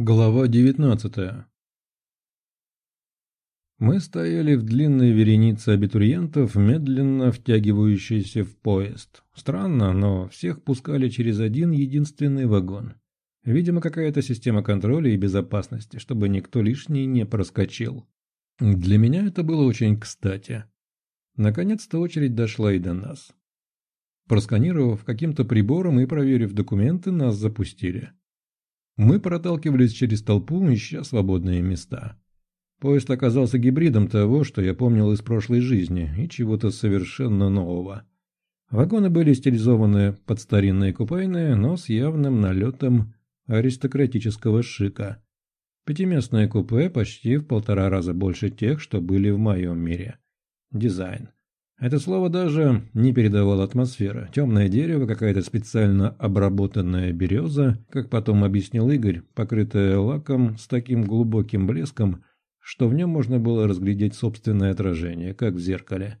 Глава 19 Мы стояли в длинной веренице абитуриентов, медленно втягивающейся в поезд. Странно, но всех пускали через один единственный вагон. Видимо, какая-то система контроля и безопасности, чтобы никто лишний не проскочил. Для меня это было очень кстати. Наконец-то очередь дошла и до нас. Просканировав каким-то прибором и проверив документы, нас запустили. Мы проталкивались через толпу, ища свободные места. Поезд оказался гибридом того, что я помнил из прошлой жизни, и чего-то совершенно нового. Вагоны были стилизованы под старинные купейные, но с явным налетом аристократического шика. Пятиместное купе почти в полтора раза больше тех, что были в моем мире. Дизайн. Это слово даже не передавало атмосферы. Темное дерево, какая-то специально обработанная береза, как потом объяснил Игорь, покрытая лаком с таким глубоким блеском, что в нем можно было разглядеть собственное отражение, как в зеркале.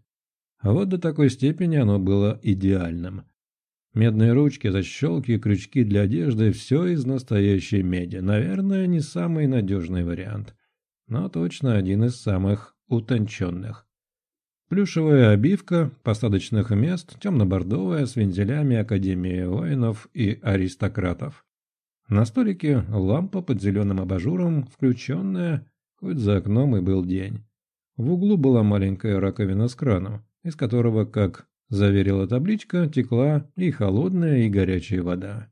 А вот до такой степени оно было идеальным. Медные ручки, защелки, крючки для одежды – все из настоящей меди. Наверное, не самый надежный вариант, но точно один из самых утонченных. Плюшевая обивка посадочных мест, темно-бордовая, с вензелями Академии воинов и аристократов. На столике лампа под зеленым абажуром, включенная, хоть за окном и был день. В углу была маленькая раковина с краном, из которого, как заверила табличка, текла и холодная, и горячая вода.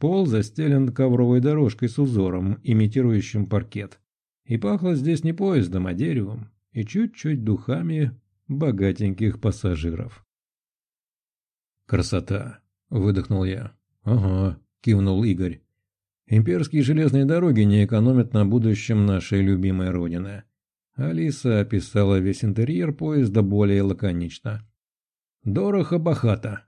Пол застелен ковровой дорожкой с узором, имитирующим паркет. И пахло здесь не поездом, а деревом, и чуть-чуть духами богатеньких пассажиров. «Красота!» – выдохнул я. «Ага», – кивнул Игорь. «Имперские железные дороги не экономят на будущем нашей любимой родины». Алиса описала весь интерьер поезда более лаконично. «Дорого-богато».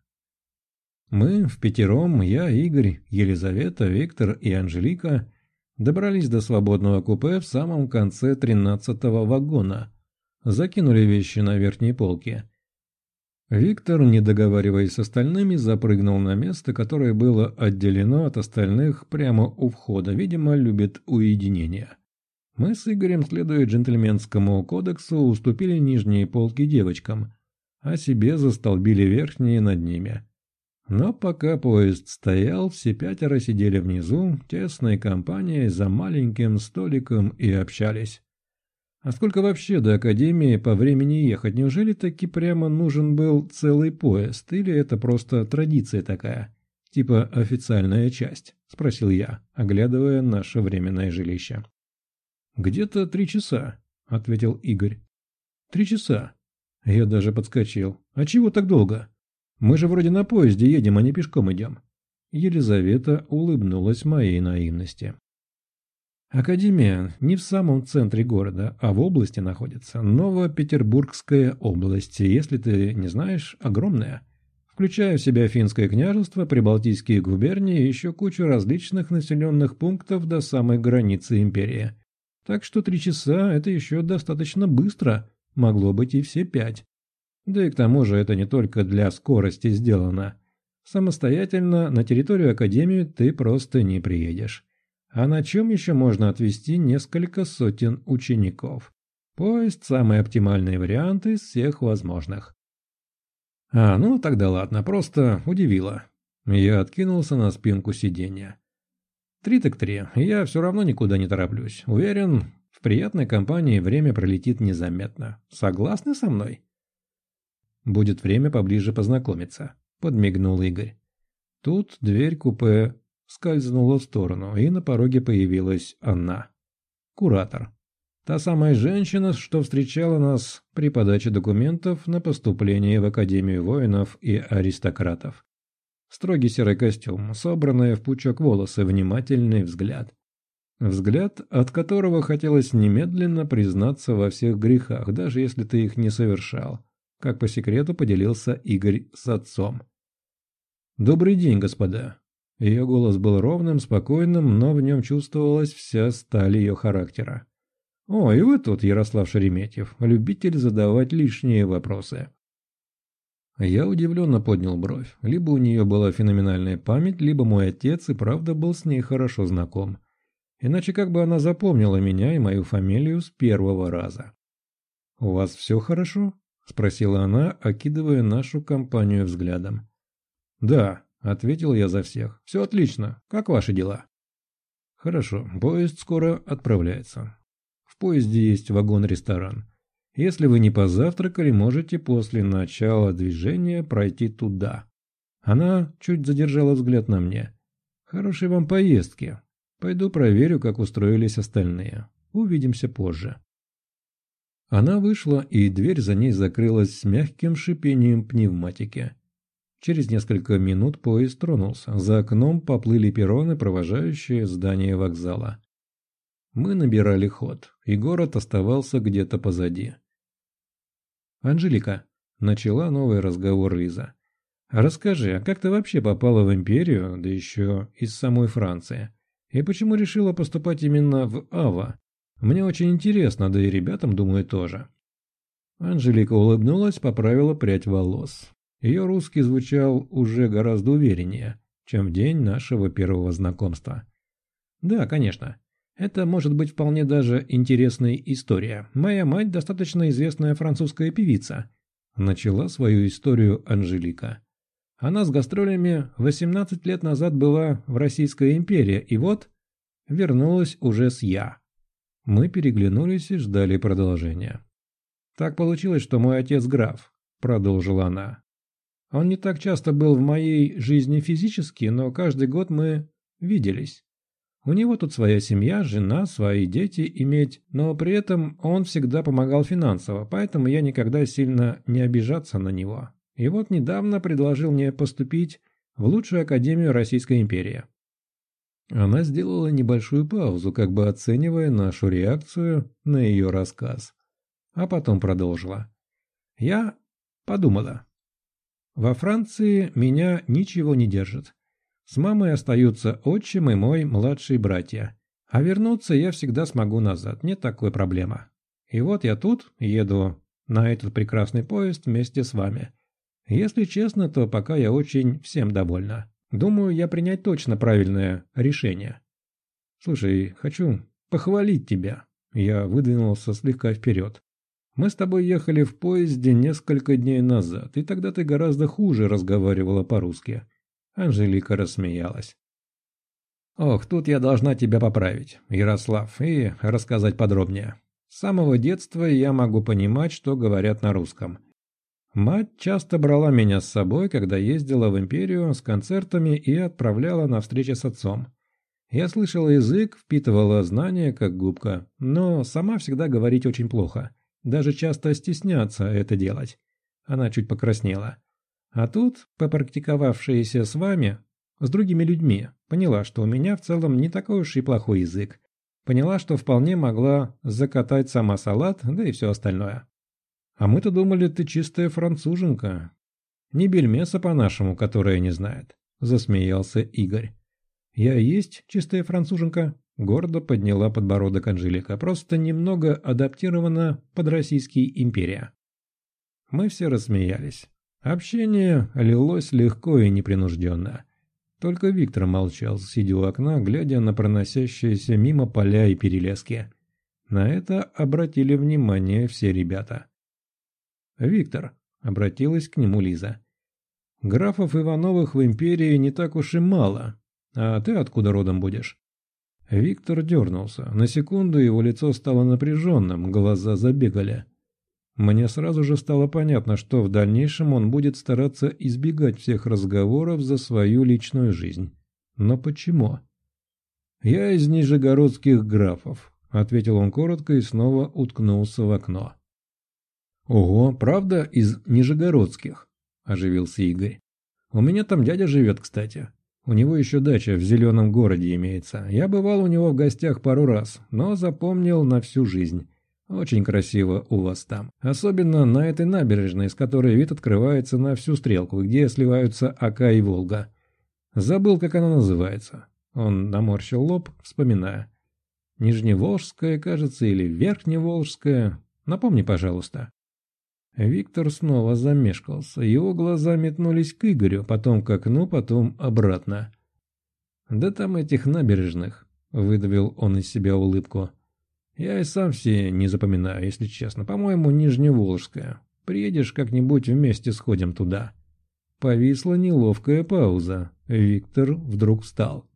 Мы в пятером, я, Игорь, Елизавета, Виктор и Анжелика, добрались до свободного купе в самом конце тринадцатого вагона – закинули вещи на верхние полки. Виктор, не договариваясь с остальными, запрыгнул на место, которое было отделено от остальных прямо у входа, видимо, любит уединение. Мы с Игорем, следуя джентльменскому кодексу, уступили нижние полки девочкам, а себе застолбили верхние над ними. Но пока поезд стоял, все пятеро сидели внизу, тесной компанией за маленьким столиком и общались. А сколько вообще до Академии по времени ехать? Неужели таки прямо нужен был целый поезд? Или это просто традиция такая? Типа официальная часть? Спросил я, оглядывая наше временное жилище. «Где-то три часа», — ответил Игорь. «Три часа». Я даже подскочил. «А чего так долго? Мы же вроде на поезде едем, а не пешком идем». Елизавета улыбнулась моей наивности. Академия не в самом центре города, а в области находится. Новопетербургская область, если ты не знаешь, огромная. Включая в себя Финское княжество, Прибалтийские губернии и еще кучу различных населенных пунктов до самой границы империи. Так что три часа – это еще достаточно быстро, могло быть и все пять. Да и к тому же это не только для скорости сделано. Самостоятельно на территорию Академии ты просто не приедешь. А на чем еще можно отвезти несколько сотен учеников? Поезд – самый оптимальный вариант из всех возможных. А, ну тогда ладно, просто удивило. Я откинулся на спинку сиденья. Три так три, я все равно никуда не тороплюсь. Уверен, в приятной компании время пролетит незаметно. Согласны со мной? Будет время поближе познакомиться, подмигнул Игорь. Тут дверь купе скользнула в сторону, и на пороге появилась она. Куратор. Та самая женщина, что встречала нас при подаче документов на поступление в Академию воинов и аристократов. Строгий серый костюм, собранные в пучок волосы, внимательный взгляд. Взгляд, от которого хотелось немедленно признаться во всех грехах, даже если ты их не совершал, как по секрету поделился Игорь с отцом. «Добрый день, господа. Ее голос был ровным, спокойным, но в нем чувствовалась вся сталь ее характера. «О, и вы тут, Ярослав Шереметьев, любитель задавать лишние вопросы». Я удивленно поднял бровь. Либо у нее была феноменальная память, либо мой отец и правда был с ней хорошо знаком. Иначе как бы она запомнила меня и мою фамилию с первого раза. «У вас все хорошо?» – спросила она, окидывая нашу компанию взглядом. «Да», – ответил я за всех. «Все отлично. Как ваши дела?» «Хорошо. Поезд скоро отправляется. В поезде есть вагон-ресторан. Если вы не позавтракали, можете после начала движения пройти туда». Она чуть задержала взгляд на мне. «Хорошей вам поездки. Пойду проверю, как устроились остальные. Увидимся позже». Она вышла, и дверь за ней закрылась с мягким шипением пневматики. Через несколько минут поезд тронулся. За окном поплыли перроны, провожающие здание вокзала. Мы набирали ход, и город оставался где-то позади. «Анжелика», — начала новый разговор Лиза. «Расскажи, а как ты вообще попала в Империю, да еще из самой Франции? И почему решила поступать именно в Ава? Мне очень интересно, да и ребятам, думаю, тоже». Анжелика улыбнулась, поправила прядь волос. Ее русский звучал уже гораздо увереннее, чем в день нашего первого знакомства. «Да, конечно. Это может быть вполне даже интересная история. Моя мать достаточно известная французская певица». Начала свою историю Анжелика. Она с гастролями 18 лет назад была в Российской империи, и вот вернулась уже с «Я». Мы переглянулись и ждали продолжения. «Так получилось, что мой отец граф», — продолжила она. «Он не так часто был в моей жизни физически, но каждый год мы виделись. У него тут своя семья, жена, свои дети иметь, но при этом он всегда помогал финансово, поэтому я никогда сильно не обижаться на него. И вот недавно предложил мне поступить в лучшую академию Российской империи. Она сделала небольшую паузу, как бы оценивая нашу реакцию на ее рассказ. А потом продолжила. «Я подумала. Во Франции меня ничего не держит. С мамой остаются отчим и мой младший братья. А вернуться я всегда смогу назад, нет такой проблемы. И вот я тут, еду на этот прекрасный поезд вместе с вами. Если честно, то пока я очень всем довольна. Думаю, я принять точно правильное решение. Слушай, хочу похвалить тебя. Я выдвинулся слегка вперед. Мы с тобой ехали в поезде несколько дней назад, и тогда ты гораздо хуже разговаривала по-русски. Анжелика рассмеялась. Ох, тут я должна тебя поправить, Ярослав, и рассказать подробнее. С самого детства я могу понимать, что говорят на русском. Мать часто брала меня с собой, когда ездила в империю с концертами и отправляла на встречи с отцом. Я слышала язык, впитывала знания, как губка, но сама всегда говорить очень плохо. Даже часто стесняться это делать. Она чуть покраснела. А тут, попрактиковавшаяся с вами, с другими людьми, поняла, что у меня в целом не такой уж и плохой язык. Поняла, что вполне могла закатать сама салат, да и все остальное. А мы-то думали, ты чистая француженка. Не бельмеса по-нашему, которая не знает. Засмеялся Игорь. Я есть чистая француженка? Гордо подняла подбородок Анжелика. Просто немного адаптирована под российский империя. Мы все рассмеялись. Общение лилось легко и непринужденно. Только Виктор молчал, сидя у окна, глядя на проносящиеся мимо поля и перелески. На это обратили внимание все ребята. «Виктор», — обратилась к нему Лиза. «Графов Ивановых в империи не так уж и мало. А ты откуда родом будешь?» Виктор дернулся. На секунду его лицо стало напряженным, глаза забегали. Мне сразу же стало понятно, что в дальнейшем он будет стараться избегать всех разговоров за свою личную жизнь. Но почему? «Я из нижегородских графов», — ответил он коротко и снова уткнулся в окно. «Ого, правда, из Нижегородских?» – оживился Игорь. «У меня там дядя живет, кстати. У него еще дача в зеленом городе имеется. Я бывал у него в гостях пару раз, но запомнил на всю жизнь. Очень красиво у вас там. Особенно на этой набережной, с которой вид открывается на всю стрелку, где сливаются Ака и Волга. Забыл, как она называется». Он наморщил лоб, вспоминая. «Нижневолжская, кажется, или Верхневолжская. Напомни, пожалуйста». Виктор снова замешкался. Его глаза метнулись к Игорю, потом к окну, потом обратно. «Да там этих набережных», — выдавил он из себя улыбку. «Я и сам все не запоминаю, если честно. По-моему, Нижневолжская. Приедешь как-нибудь вместе сходим туда». Повисла неловкая пауза. Виктор вдруг встал.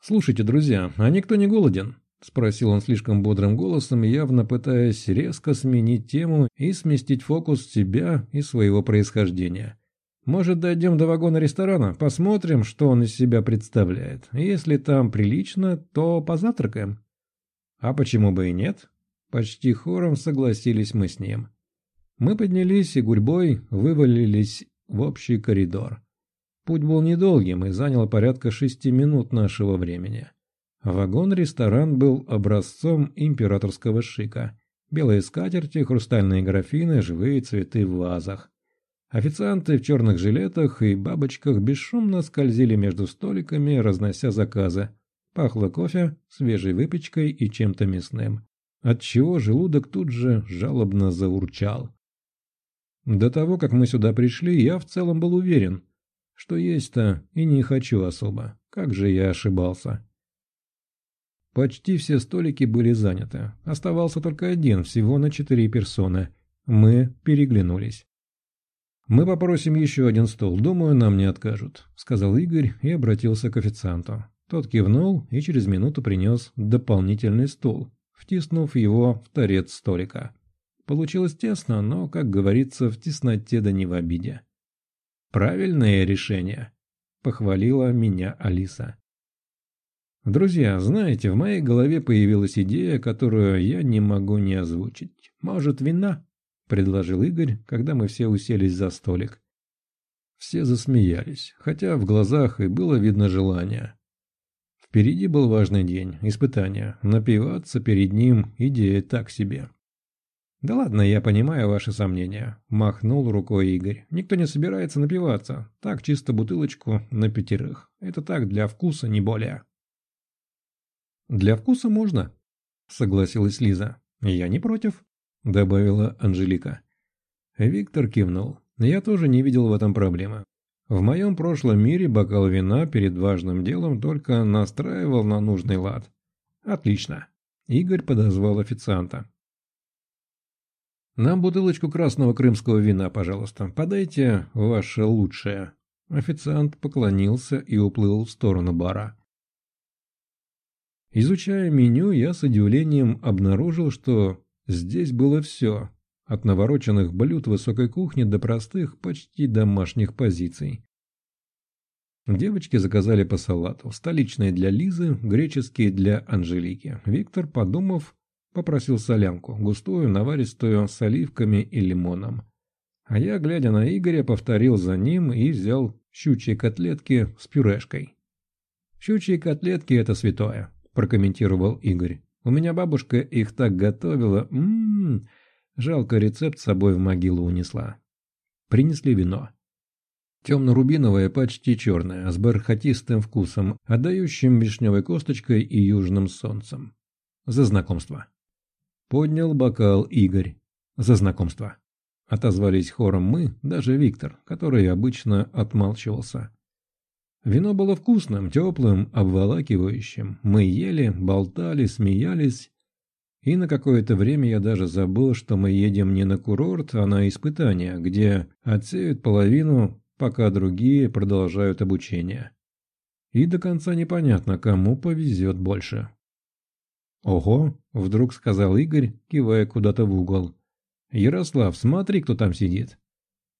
«Слушайте, друзья, а никто не голоден?» — спросил он слишком бодрым голосом, явно пытаясь резко сменить тему и сместить фокус себя и своего происхождения. «Может, дойдем до вагона ресторана, посмотрим, что он из себя представляет. Если там прилично, то позавтракаем». «А почему бы и нет?» Почти хором согласились мы с ним. Мы поднялись и гурьбой вывалились в общий коридор. Путь был недолгим и занял порядка шести минут нашего времени. Вагон-ресторан был образцом императорского шика. Белые скатерти, хрустальные графины, живые цветы в вазах. Официанты в черных жилетах и бабочках бесшумно скользили между столиками, разнося заказы. Пахло кофе, свежей выпечкой и чем-то мясным. Отчего желудок тут же жалобно заурчал. До того, как мы сюда пришли, я в целом был уверен, что есть-то и не хочу особо. Как же я ошибался. Почти все столики были заняты. Оставался только один, всего на четыре персоны. Мы переглянулись. «Мы попросим еще один стол, думаю, нам не откажут», — сказал Игорь и обратился к официанту. Тот кивнул и через минуту принес дополнительный стол, втиснув его в торец столика. Получилось тесно, но, как говорится, в тесноте да не в обиде. «Правильное решение», — похвалила меня Алиса. «Друзья, знаете, в моей голове появилась идея, которую я не могу не озвучить. Может, вина?» — предложил Игорь, когда мы все уселись за столик. Все засмеялись, хотя в глазах и было видно желание. Впереди был важный день, испытание. Напиваться перед ним – идея так себе. «Да ладно, я понимаю ваши сомнения», – махнул рукой Игорь. «Никто не собирается напиваться. Так, чисто бутылочку на пятерых. Это так, для вкуса, не более». «Для вкуса можно», – согласилась Лиза. «Я не против», – добавила Анжелика. Виктор кивнул. «Я тоже не видел в этом проблемы. В моем прошлом мире бокал вина перед важным делом только настраивал на нужный лад. Отлично. Игорь подозвал официанта. «Нам бутылочку красного крымского вина, пожалуйста. Подайте ваше лучшее». Официант поклонился и уплыл в сторону бара. Изучая меню, я с удивлением обнаружил, что здесь было все, от навороченных блюд высокой кухни до простых, почти домашних позиций. Девочки заказали по салату, столичные для Лизы, греческие для Анжелики. Виктор, подумав, Попросил солянку, густую, наваристую, с оливками и лимоном. А я, глядя на Игоря, повторил за ним и взял щучьи котлетки с пюрешкой. «Щучьи котлетки – это святое», – прокомментировал Игорь. «У меня бабушка их так готовила. Ммм, жалко рецепт с собой в могилу унесла». Принесли вино. Темно-рубиновое, почти черное, с бархатистым вкусом, отдающим вишневой косточкой и южным солнцем. За знакомство. Поднял бокал Игорь. За знакомство. Отозвались хором мы, даже Виктор, который обычно отмалчивался. Вино было вкусным, теплым, обволакивающим. Мы ели, болтали, смеялись. И на какое-то время я даже забыл, что мы едем не на курорт, а на испытания, где отсеют половину, пока другие продолжают обучение. И до конца непонятно, кому повезет больше. «Ого!» — вдруг сказал Игорь, кивая куда-то в угол. «Ярослав, смотри, кто там сидит!»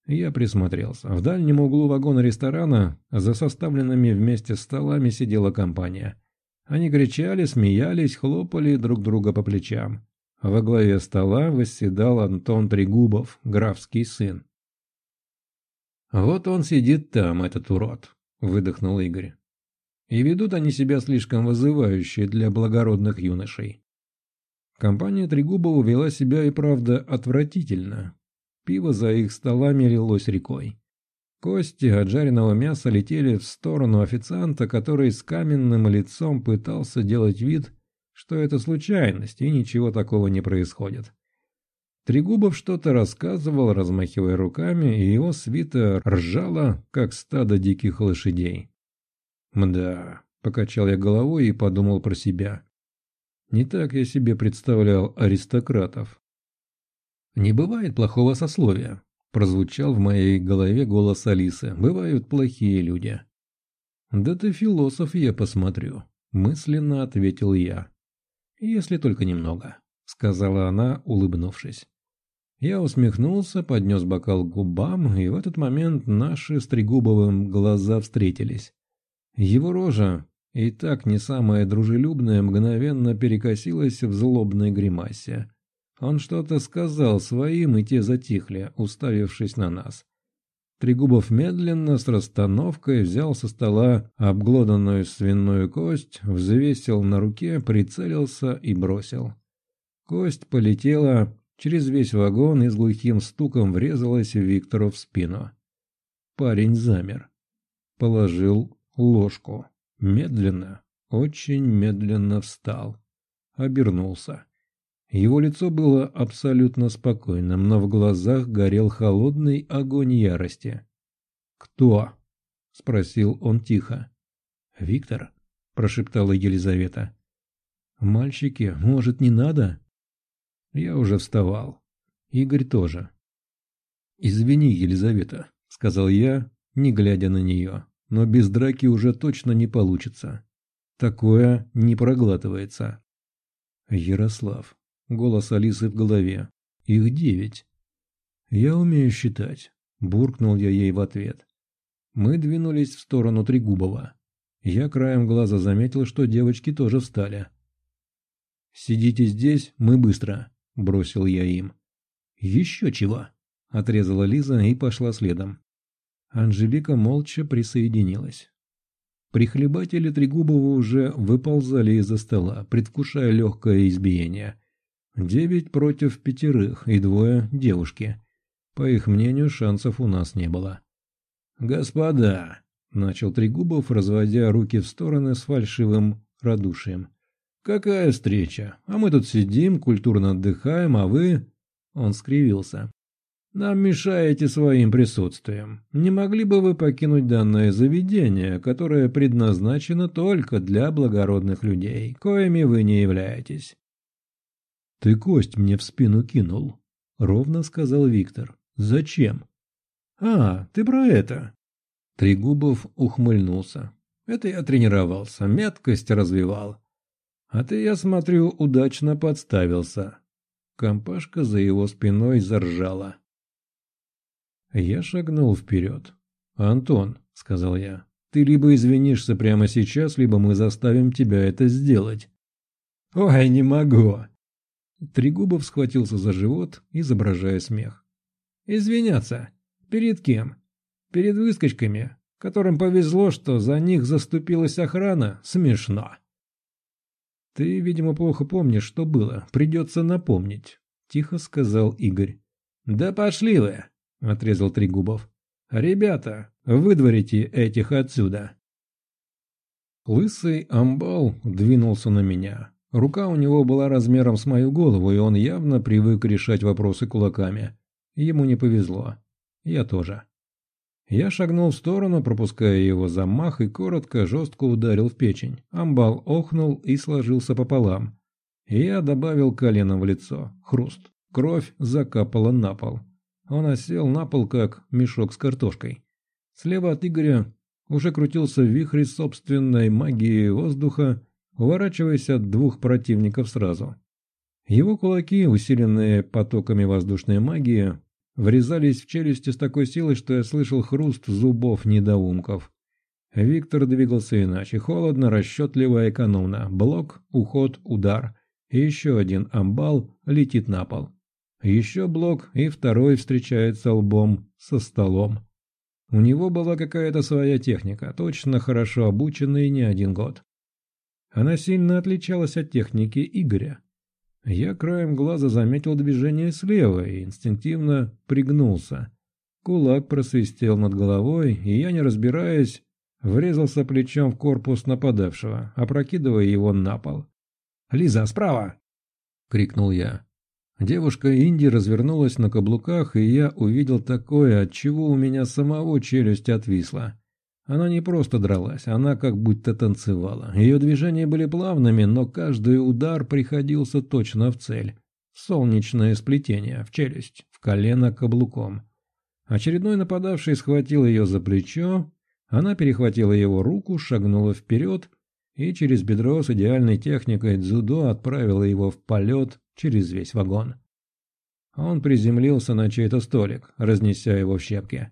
Я присмотрелся. В дальнем углу вагона ресторана за составленными вместе столами сидела компания. Они кричали, смеялись, хлопали друг друга по плечам. Во главе стола восседал Антон Трегубов, графский сын. «Вот он сидит там, этот урод», — выдохнул Игорь. И ведут они себя слишком вызывающе для благородных юношей. Компания Трегубова вела себя и правда отвратительно. Пиво за их столами лилось рекой. Кости от жареного мяса летели в сторону официанта, который с каменным лицом пытался делать вид, что это случайность и ничего такого не происходит. Трегубов что-то рассказывал, размахивая руками, и его свита ржала, как стадо диких лошадей. Мда, Покачал я головой и подумал про себя. Не так я себе представлял аристократов. «Не бывает плохого сословия», – прозвучал в моей голове голос Алисы. «Бывают плохие люди». «Да ты философ, я посмотрю», – мысленно ответил я. «Если только немного», – сказала она, улыбнувшись. Я усмехнулся, поднес бокал к губам, и в этот момент наши с Трегубовым глаза встретились. Его рожа, и так не самая дружелюбная, мгновенно перекосилась в злобной гримасе. Он что-то сказал своим, и те затихли, уставившись на нас. Трегубов медленно, с расстановкой, взял со стола обглоданную свиную кость, взвесил на руке, прицелился и бросил. Кость полетела через весь вагон и с глухим стуком врезалась Виктору в спину. Парень замер. Положил ложку. Медленно, очень медленно встал. Обернулся. Его лицо было абсолютно спокойным, но в глазах горел холодный огонь ярости. «Кто?» – спросил он тихо. «Виктор?» – прошептала Елизавета. «Мальчики, может, не надо?» Я уже вставал. Игорь тоже. «Извини, Елизавета», – сказал я, не глядя на нее, – «но без драки уже точно не получится. Такое не проглатывается». «Ярослав, Голос Алисы в голове. «Их девять». «Я умею считать», – буркнул я ей в ответ. Мы двинулись в сторону Трегубова. Я краем глаза заметил, что девочки тоже встали. «Сидите здесь, мы быстро», – бросил я им. «Еще чего», – отрезала Лиза и пошла следом. Анжелика молча присоединилась. Прихлебатели Трегубова уже выползали из-за стола, предвкушая легкое избиение. Девять против пятерых и двое девушки. По их мнению, шансов у нас не было. «Господа!» – начал Трегубов, разводя руки в стороны с фальшивым радушием. «Какая встреча? А мы тут сидим, культурно отдыхаем, а вы...» Он скривился. «Нам мешаете своим присутствием. Не могли бы вы покинуть данное заведение, которое предназначено только для благородных людей, коими вы не являетесь?» «Ты кость мне в спину кинул», — ровно сказал Виктор. «Зачем?» «А, ты про это?» Трегубов ухмыльнулся. «Это я тренировался, меткость развивал. А ты, я смотрю, удачно подставился». Компашка за его спиной заржала. Я шагнул вперед. «Антон», — сказал я, — «ты либо извинишься прямо сейчас, либо мы заставим тебя это сделать». «Ой, не могу», Трегубов схватился за живот, изображая смех. «Извиняться? Перед кем? Перед выскочками, которым повезло, что за них заступилась охрана? Смешно!» «Ты, видимо, плохо помнишь, что было. Придется напомнить», — тихо сказал Игорь. «Да пошли вы!» — отрезал Трегубов. «Ребята, выдворите этих отсюда!» Лысый амбал двинулся на меня. Рука у него была размером с мою голову, и он явно привык решать вопросы кулаками. Ему не повезло. Я тоже. Я шагнул в сторону, пропуская его замах, и коротко, жестко ударил в печень. Амбал охнул и сложился пополам. Я добавил коленом в лицо. Хруст. Кровь закапала на пол. Он осел на пол, как мешок с картошкой. Слева от Игоря уже крутился вихрь собственной магии воздуха, уворачиваясь от двух противников сразу. Его кулаки, усиленные потоками воздушной магии, врезались в челюсти с такой силой, что я слышал хруст зубов недоумков. Виктор двигался иначе, холодно, расчетливо, экономно. Блок, уход, удар. И еще один амбал летит на пол. Еще блок, и второй встречается лбом со столом. У него была какая-то своя техника, точно хорошо обученная не один год. Она сильно отличалась от техники Игоря. Я краем глаза заметил движение слева и инстинктивно пригнулся. Кулак просвистел над головой, и я, не разбираясь, врезался плечом в корпус нападавшего, опрокидывая его на пол. «Лиза, справа!» — крикнул я. Девушка Инди развернулась на каблуках, и я увидел такое, от чего у меня самого челюсть отвисла. Она не просто дралась, она как будто танцевала. Ее движения были плавными, но каждый удар приходился точно в цель. Солнечное сплетение, в челюсть, в колено каблуком. Очередной нападавший схватил ее за плечо, она перехватила его руку, шагнула вперед и через бедро с идеальной техникой дзюдо отправила его в полет через весь вагон. Он приземлился на чей-то столик, разнеся его в щепки.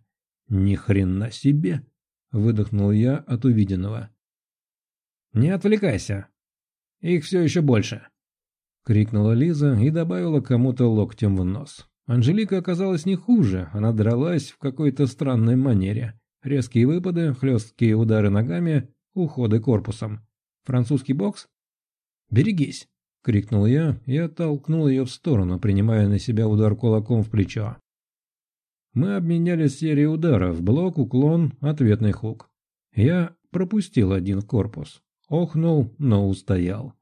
«Ни хрена себе!» — выдохнул я от увиденного. «Не отвлекайся! Их все еще больше!» — крикнула Лиза и добавила кому-то локтем в нос. Анжелика оказалась не хуже, она дралась в какой-то странной манере. Резкие выпады, хлесткие удары ногами, уходы корпусом. Французский бокс? «Берегись!» — крикнул я и оттолкнул ее в сторону, принимая на себя удар кулаком в плечо. Мы обменялись серией ударов, блок, уклон, ответный хук. Я пропустил один корпус, охнул, но устоял.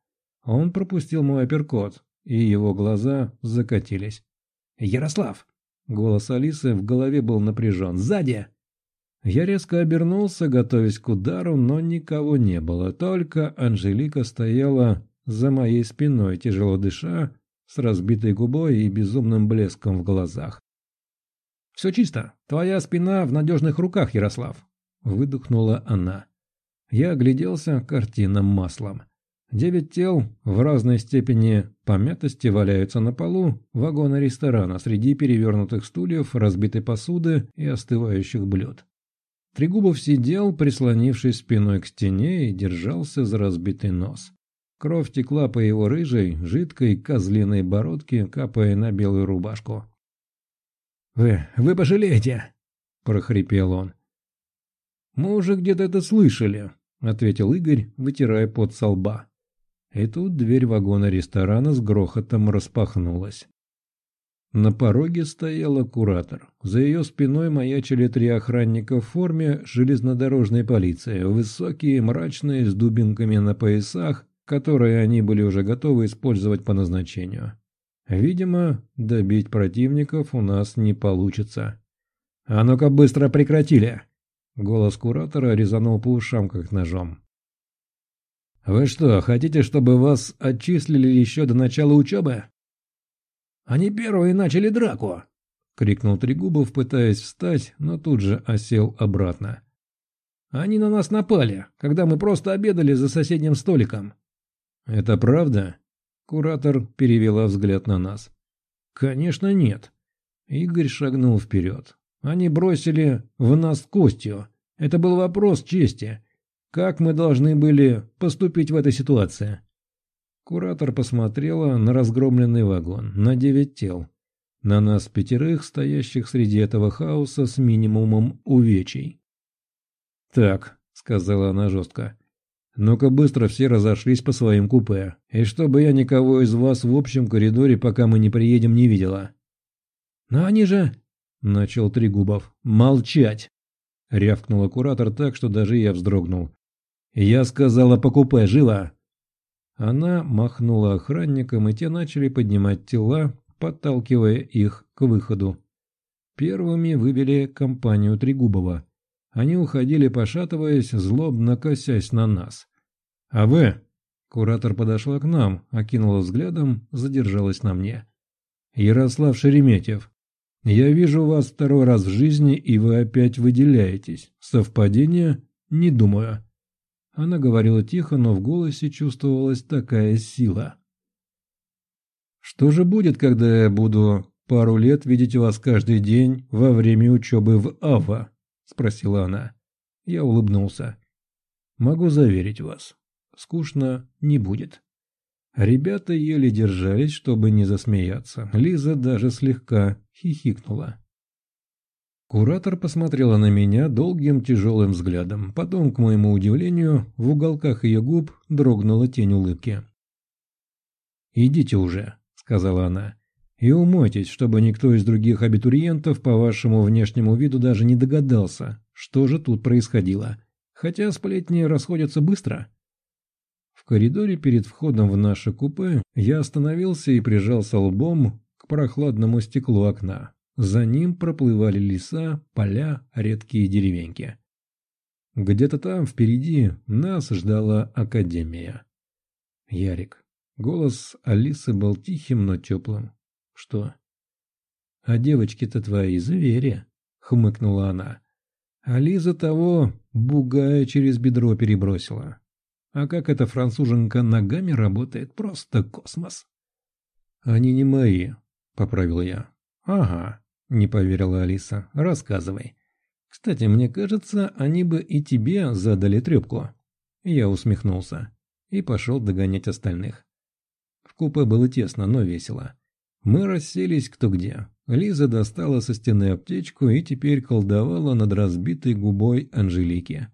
Он пропустил мой апперкот, и его глаза закатились. «Ярослав!» Голос Алисы в голове был напряжен. «Сзади!» Я резко обернулся, готовясь к удару, но никого не было. Только Анжелика стояла за моей спиной, тяжело дыша, с разбитой губой и безумным блеском в глазах. «Все чисто. Твоя спина в надежных руках, Ярослав», — выдохнула она. Я огляделся картинным маслом. Девять тел в разной степени помятости валяются на полу вагона ресторана среди перевернутых стульев, разбитой посуды и остывающих блюд. Трегубов сидел, прислонившись спиной к стене и держался за разбитый нос. Кровь текла по его рыжей, жидкой козлиной бородке, капая на белую рубашку. «Вы... вы пожалеете!» – прохрипел он. «Мы уже где-то это слышали», – ответил Игорь, вытирая пот со лба. И тут дверь вагона ресторана с грохотом распахнулась. На пороге стояла куратор. За ее спиной маячили три охранника в форме железнодорожной полиции, высокие, мрачные, с дубинками на поясах, которые они были уже готовы использовать по назначению. Видимо, добить противников у нас не получится. «А ну-ка быстро прекратили!» Голос куратора резанул по ушам, как ножом. «Вы что, хотите, чтобы вас отчислили еще до начала учебы?» Они первые начали драку!» — крикнул Трегубов, пытаясь встать, но тут же осел обратно. «Они на нас напали, когда мы просто обедали за соседним столиком». «Это правда?» — куратор перевела взгляд на нас. «Конечно нет». Игорь шагнул вперед. «Они бросили в нас костью. Это был вопрос чести. Как мы должны были поступить в этой ситуации?» Куратор посмотрела на разгромленный вагон, на девять тел. На нас пятерых, стоящих среди этого хаоса с минимумом увечий. «Так», — сказала она жестко, — «ну-ка быстро все разошлись по своим купе, и чтобы я никого из вас в общем коридоре, пока мы не приедем, не видела». «Но они же...» — начал Трегубов. «Молчать!» — рявкнула куратор так, что даже я вздрогнул. «Я сказала по купе, живо!» Она махнула охранникам, и те начали поднимать тела, подталкивая их к выходу. Первыми вывели компанию Трегубова. Они уходили, пошатываясь, злобно косясь на нас. «А вы?» Куратор подошла к нам, окинула взглядом, задержалась на мне. «Ярослав Шереметьев, я вижу вас второй раз в жизни, и вы опять выделяетесь. Совпадение? Не думаю». Она говорила тихо, но в голосе чувствовалась такая сила. «Что же будет, когда я буду пару лет видеть вас каждый день во время учебы в АВА?» – спросила она. Я улыбнулся. «Могу заверить вас, скучно не будет». Ребята еле держались, чтобы не засмеяться. Лиза даже слегка хихикнула. Куратор посмотрела на меня долгим тяжелым взглядом. Потом, к моему удивлению, в уголках ее губ дрогнула тень улыбки. «Идите уже», — сказала она, — «и умойтесь, чтобы никто из других абитуриентов по вашему внешнему виду даже не догадался, что же тут происходило. Хотя сплетни расходятся быстро». Коридоре перед входом в наше купе я остановился и прижался лбом к прохладному стеклу окна. За ним проплывали леса, поля, редкие деревеньки. Где-то там, впереди, нас ждала Академия. Ярик. Голос Алисы был тихим, но теплым. Что? «А девочки-то твои звери», — хмыкнула она. А Лиза того бугая через бедро перебросила. А как эта француженка ногами работает, просто космос. «Они не мои», — поправил я. «Ага», — не поверила Алиса. «Рассказывай». «Кстати, мне кажется, они бы и тебе задали трепку». Я усмехнулся и пошел догонять остальных. В купе было тесно, но весело. Мы расселись кто где. Лиза достала со стены аптечку и теперь колдовала над разбитой губой Анжелики.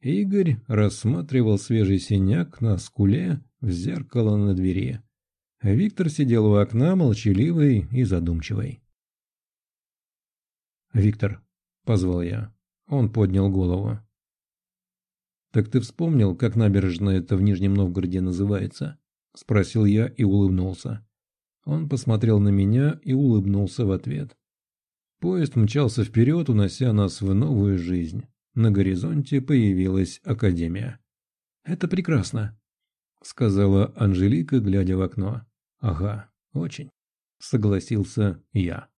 Игорь рассматривал свежий синяк на скуле в зеркало на двери. Виктор сидел у окна, молчаливый и задумчивый. «Виктор», — позвал я. Он поднял голову. «Так ты вспомнил, как набережная это в Нижнем Новгороде называется?» — спросил я и улыбнулся. Он посмотрел на меня и улыбнулся в ответ. Поезд мчался вперед, унося нас в новую жизнь. На горизонте появилась Академия. «Это прекрасно», — сказала Анжелика, глядя в окно. «Ага, очень», — согласился я.